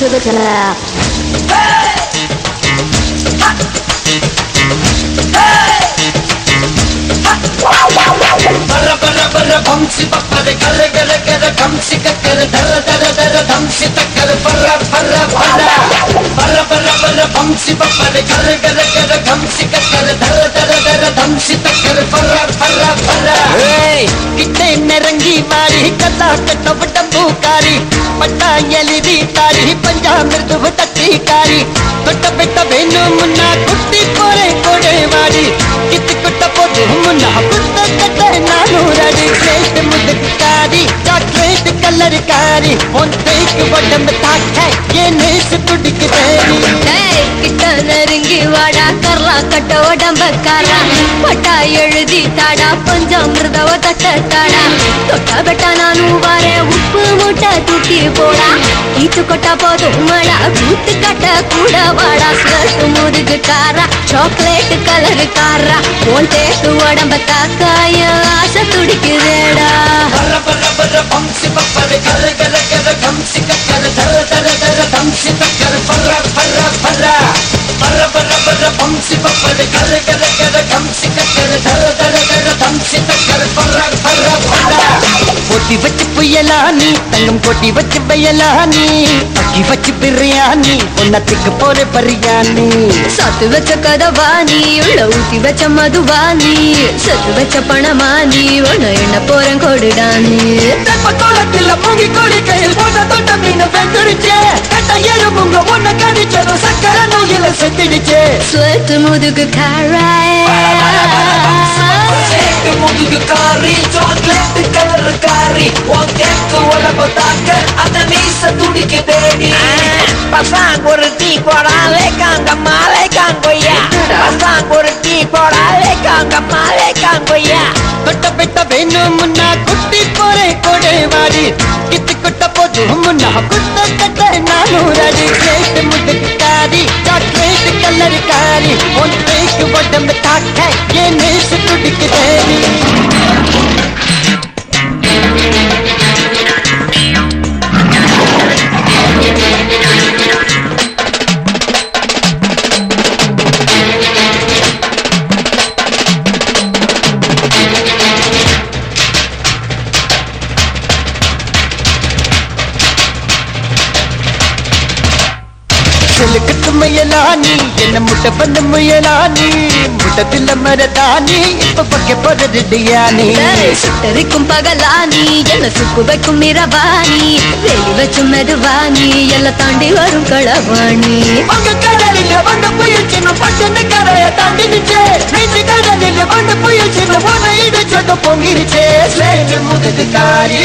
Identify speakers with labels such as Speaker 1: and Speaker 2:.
Speaker 1: to the left.
Speaker 2: Hey! Ha! Hey! Ha! Bara bara bara bamsi papar gar gar gar kamsi kakar dar dar dar dhamsi takar bara bara bara bara bara bara bamsi papar gar gar gar kamsi kakar dar dar dar dhamsi
Speaker 3: takar bara bara bara Hey! कितने रंगी वाली कला कटवटम கட்டவு டம்புக்காரி பட்டா எலிவி தாரி பஞ்சா மிருது தட்டிக்காரி தொட்ட பெட்ட வேணும் முன்னா குட்டி போரே கொடை வாடி கித்து குட்ட போது முன்னா புத்த கட்ட நானூறடி கிரேட் முதுக்காரி சாக்லேட் கலர் காரி உன் தேய்க்கு உடம்பு தாக்க என் நேசு துடிக்கு தேடி
Speaker 1: டேய், கிட்ட நெருங்கி வாடா கர்லா கட்ட உடம்பக்காரா பட்டா எழுதி தாடா பஞ்சாமிர்தவ தட்ட தாடா தொட்டா பெட்டா நானும் வரேன் கூட்டிட்டு போடா ஈச்சு கொட்டா போதும் மழா கூத்து கட்ட கூட வாடா. சிவத்து முதுகு காரா. சாக்லேட் கலரு காரா. போன் தேக்கு உடம்ப காக்காய ஆசை துடிக்குதேடா.
Speaker 2: பம்சி பப்பது கரு
Speaker 3: கரு வச்சு புயலானி தங்கம் கொட்டி வச்சு பயலானி அக்கி வச்சு பிரியாணி உன்னத்துக்கு போற பரியானி
Speaker 1: சத்து வச்ச கதவாணி உள்ள ஊத்தி வச்ச மதுவாணி சத்து வச்ச பணமானி உன்ன என்ன போறேன் கொடுடானி
Speaker 3: தெப்பக்குளத்துல மூங்கி கொடி கையில் போட்ட தொட்ட மீன் வெந்துடுச்சே கட்ட எறும்புங்க ஒன்ன கடிச்சதும் சக்கரை நோயில செத்துடுச்சே.
Speaker 1: ஸ்வெட் முதுகு காராய்.
Speaker 2: சேட்டு முதுகு காரி சாக்லேட் கலர் காரி உன் தாக்க அந்த மீச துடிக்கு தேடி
Speaker 4: பசாங் ஒரு டீ போடாலே காங்க மாலை காங்கொய்யா பசாங் ஒரு டீ போடாலே காங்க மாலை காங்கொய்யா
Speaker 3: தொட்ட பெட்ட வேணும் முன்னா குட்டி போறே கொடை வாடி கித்து குட்ட போது முன்னா குத்த கட்ட நானூறடி கிரேட் முதுக்காரி சாக்லேட் கலர் காரி உன் தேய்க்கு உடம்பு தாக்க என் நேசு துடிக்கு தேடி சிலுக்கு முயலானி என்ன முட்டை பண்ண முயலானி முட்டத்தில் மரதானி இப்ப பக்க போறதுடியானி
Speaker 1: டேய், சுட்டரிக்கும் பகலானி என்ன சுக்கு வைக்கும் இரவாணி வெளி வச்சும் மெதுவாணி எல்லாம் தாண்டி வரும் களவாணி.
Speaker 3: உங்க கடலில் வந்த புயல் சின்ன பட்டன கரைய தாண்டிடுச்சே வீட்டு கடலில் வந்த புயல் சின்ன உன இடிச்சது பொங்கிடுச்சே ஸ்லேட் முதுகு காரி